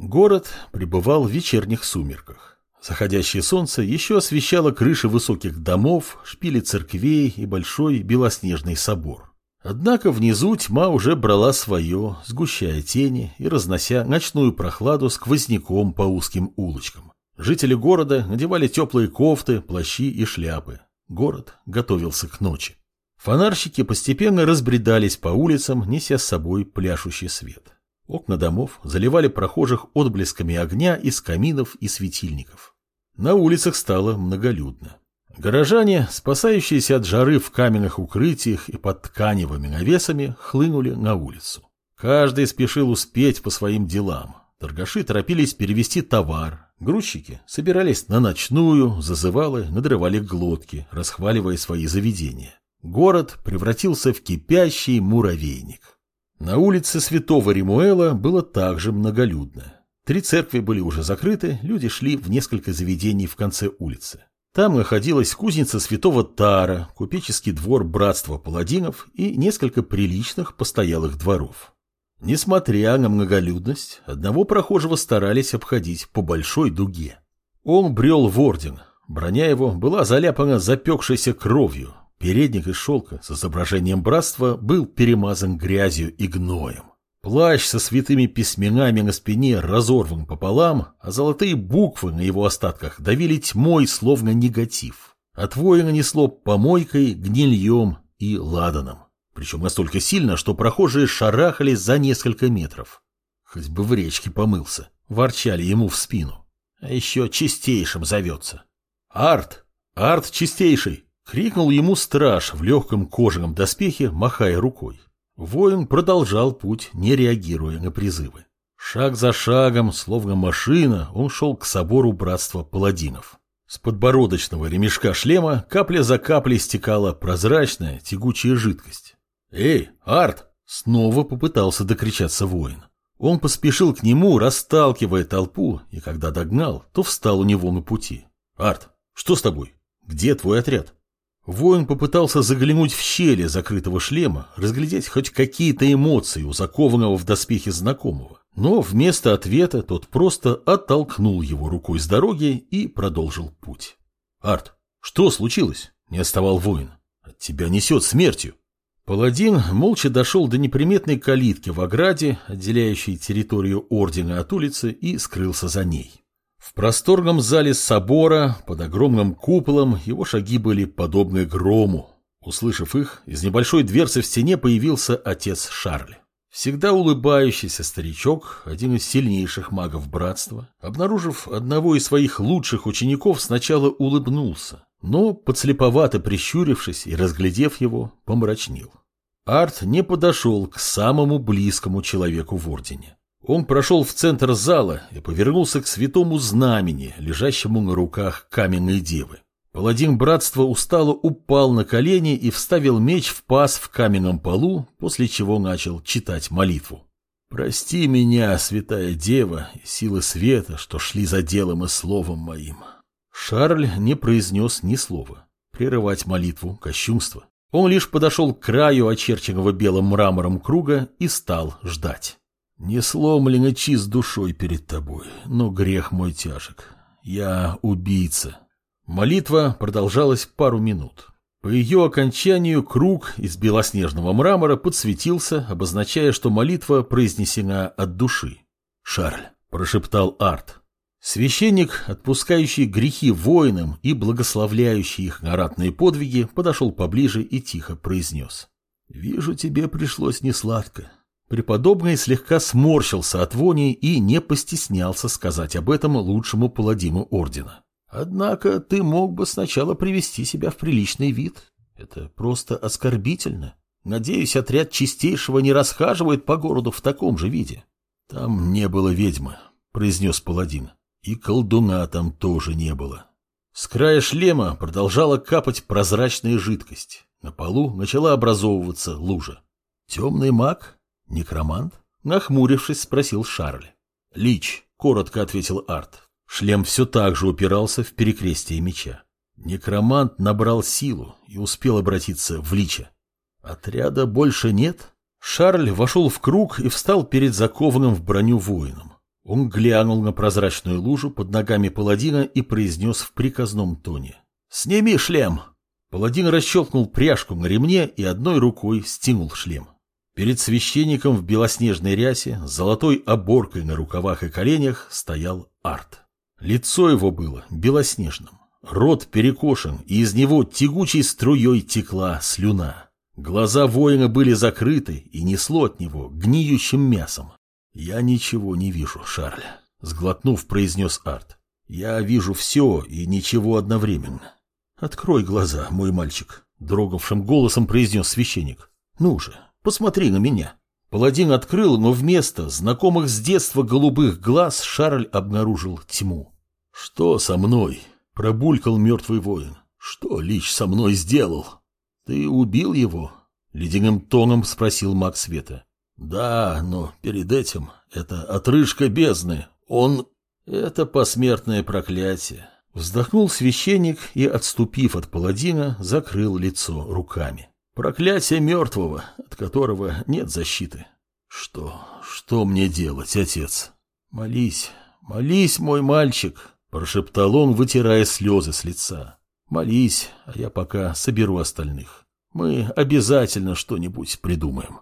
Город пребывал в вечерних сумерках. Заходящее солнце еще освещало крыши высоких домов, шпили церквей и большой белоснежный собор. Однако внизу тьма уже брала свое, сгущая тени и разнося ночную прохладу сквозняком по узким улочкам. Жители города надевали теплые кофты, плащи и шляпы. Город готовился к ночи. Фонарщики постепенно разбредались по улицам, неся с собой пляшущий свет. Окна домов заливали прохожих отблесками огня из каминов и светильников. На улицах стало многолюдно. Горожане, спасающиеся от жары в каменных укрытиях и под тканевыми навесами, хлынули на улицу. Каждый спешил успеть по своим делам. Торгаши торопились перевести товар. Грузчики собирались на ночную, зазывалы надрывали глотки, расхваливая свои заведения. Город превратился в кипящий муравейник. На улице Святого Римуэла было также многолюдно. Три церкви были уже закрыты, люди шли в несколько заведений в конце улицы. Там находилась кузница святого Тара, купеческий двор братства паладинов и несколько приличных постоялых дворов. Несмотря на многолюдность, одного прохожего старались обходить по большой дуге. Он брел в орден, броня его была заляпана запекшейся кровью, Передник из шелка с изображением братства был перемазан грязью и гноем. Плащ со святыми письменами на спине разорван пополам, а золотые буквы на его остатках давили тьмой, словно негатив. От воина несло помойкой, гнильем и ладаном. Причем настолько сильно, что прохожие шарахались за несколько метров. Хоть бы в речке помылся, ворчали ему в спину. А еще чистейшим зовется. «Арт! Арт чистейший!» Крикнул ему страж в легком кожаном доспехе, махая рукой. Воин продолжал путь, не реагируя на призывы. Шаг за шагом, словно машина, он шел к собору братства паладинов. С подбородочного ремешка шлема капля за каплей стекала прозрачная, тягучая жидкость. «Эй, Арт!» — снова попытался докричаться воин. Он поспешил к нему, расталкивая толпу, и когда догнал, то встал у него на пути. «Арт, что с тобой? Где твой отряд?» Воин попытался заглянуть в щели закрытого шлема, разглядеть хоть какие-то эмоции у закованного в доспехи знакомого. Но вместо ответа тот просто оттолкнул его рукой с дороги и продолжил путь. «Арт, что случилось?» — не оставал воин. «От тебя несет смертью». Паладин молча дошел до неприметной калитки в ограде, отделяющей территорию ордена от улицы, и скрылся за ней. В просторном зале собора, под огромным куполом, его шаги были подобны грому. Услышав их, из небольшой дверцы в стене появился отец Шарль. Всегда улыбающийся старичок, один из сильнейших магов братства, обнаружив одного из своих лучших учеников, сначала улыбнулся, но, подслеповато прищурившись и разглядев его, помрачнел. Арт не подошел к самому близкому человеку в Ордене. Он прошел в центр зала и повернулся к святому знамени, лежащему на руках каменной девы. Паладин братства устало упал на колени и вставил меч в паз в каменном полу, после чего начал читать молитву. «Прости меня, святая дева, и силы света, что шли за делом и словом моим». Шарль не произнес ни слова. Прерывать молитву – кощунство. Он лишь подошел к краю очерченного белым мрамором круга и стал ждать. Не сломлен чист душой перед тобой, но грех мой тяжек. Я убийца. Молитва продолжалась пару минут. По ее окончанию круг из белоснежного мрамора подсветился, обозначая, что молитва произнесена от души. «Шарль», — прошептал Арт. Священник, отпускающий грехи воинам и благословляющий их на ратные подвиги, подошел поближе и тихо произнес. «Вижу, тебе пришлось несладко. Преподобный слегка сморщился от вони и не постеснялся сказать об этом лучшему паладину ордена. Однако ты мог бы сначала привести себя в приличный вид. Это просто оскорбительно. Надеюсь, отряд чистейшего не расхаживает по городу в таком же виде. Там не было ведьмы, произнес паладин. И колдуна там тоже не было. С края шлема продолжала капать прозрачная жидкость. На полу начала образовываться лужа. Темный маг? «Некромант?» — нахмурившись, спросил Шарль. «Лич», — коротко ответил Арт. Шлем все так же упирался в перекрестие меча. Некромант набрал силу и успел обратиться в лича. «Отряда больше нет?» Шарль вошел в круг и встал перед закованным в броню воином. Он глянул на прозрачную лужу под ногами паладина и произнес в приказном тоне. «Сними шлем!» Паладин расщелкнул пряжку на ремне и одной рукой стянул шлем. Перед священником в белоснежной рясе, с золотой оборкой на рукавах и коленях, стоял Арт. Лицо его было белоснежным, рот перекошен, и из него тягучей струей текла слюна. Глаза воина были закрыты и несло от него гниющим мясом. «Я ничего не вижу, Шарль», — сглотнув, произнес Арт. «Я вижу все и ничего одновременно». «Открой глаза, мой мальчик», — дрогавшим голосом произнес священник. «Ну же, посмотри на меня». Паладин открыл, но вместо знакомых с детства голубых глаз Шарль обнаружил тьму. «Что со мной?» — пробулькал мертвый воин. «Что Лич со мной сделал?» «Ты убил его?» — ледяным тоном спросил маг света. «Да, но перед этим это отрыжка бездны. Он... Это посмертное проклятие». Вздохнул священник и, отступив от паладина, закрыл лицо руками. Проклятие мертвого, от которого нет защиты. Что, что мне делать, отец? Молись, молись, мой мальчик, прошептал он, вытирая слезы с лица. Молись, а я пока соберу остальных. Мы обязательно что-нибудь придумаем.